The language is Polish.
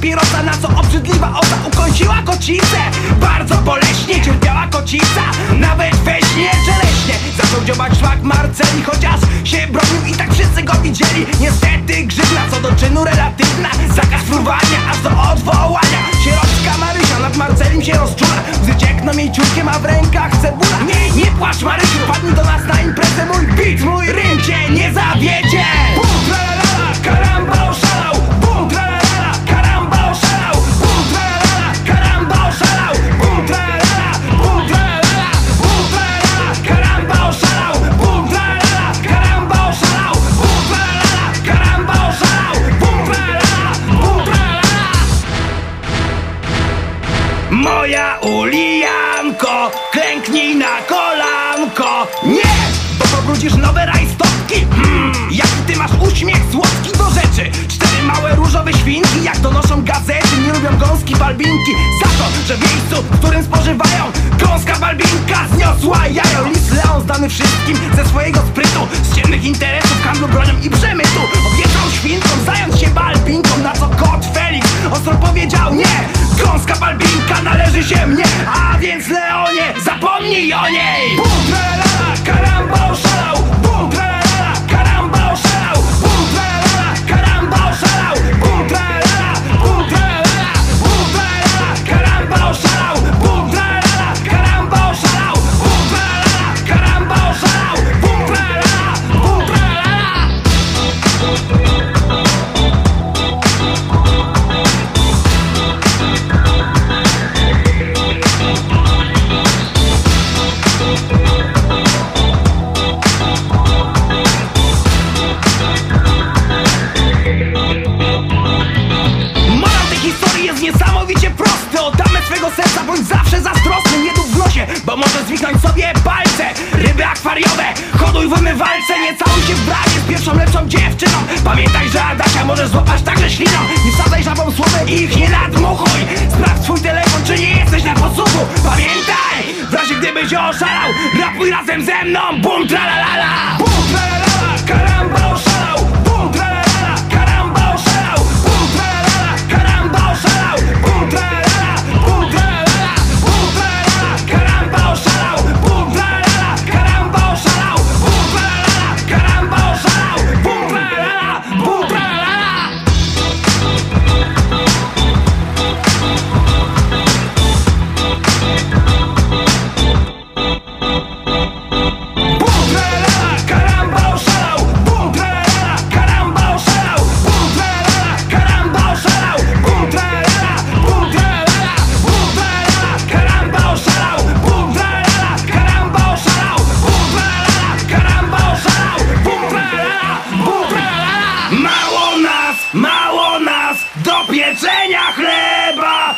Papierosa, na co obrzydliwa osa ukąsiła kocicę. Bardzo boleśnie cierpiała kocica Nawet we śnie żeleśnie. Zaczął dziobać szlak Marceli Chociaż się bronił i tak wszyscy go widzieli. Niestety grzywna co do czynu relatywna Zakaz fruwania aż do odwołania. Sierocka Marysia nad Marcelim się rozczula Łzy ciekną jej ciurkiem, a w rękach cebula. Nie, nie płacz Marysiu, wpadnij do nas na Moja Ulijanko, klęknij na kolanko. Nie, bo pobrudzisz nowe rajstopki. Hmm, Jaki ty masz uśmiech słodki do rzeczy. Cztery małe różowe świnki Jak donoszą gazety, nie lubią gąski balbinki. Za to, że w miejscu, w którym spożywają Gąska balbinka zniosła jajo. Lis Leon znany wszystkim ze swojego sprytu Balbinka należy się mnie A więc Leonie, zapomnij o niej. Bum, tralala, karamba oszalał Bum, zazdrosny Nie dób w nosie, bo może zwichnąć sobie palce. Ryby akwariowe, hoduj w umywalce Nie całuj się w branie. Z pierwszą lepszą dziewczyną Pamiętaj, że Adasia możesz złapać także śliną Nie wsadzaj żabą słowem i ich nie nadmuchuj. Sprawdź swój telefon, czy nie jesteś na podsłuchu. Pamiętaj, w razie gdybyś oszalał Rapuj razem ze mną, bum tralalala do pieczenia chleba!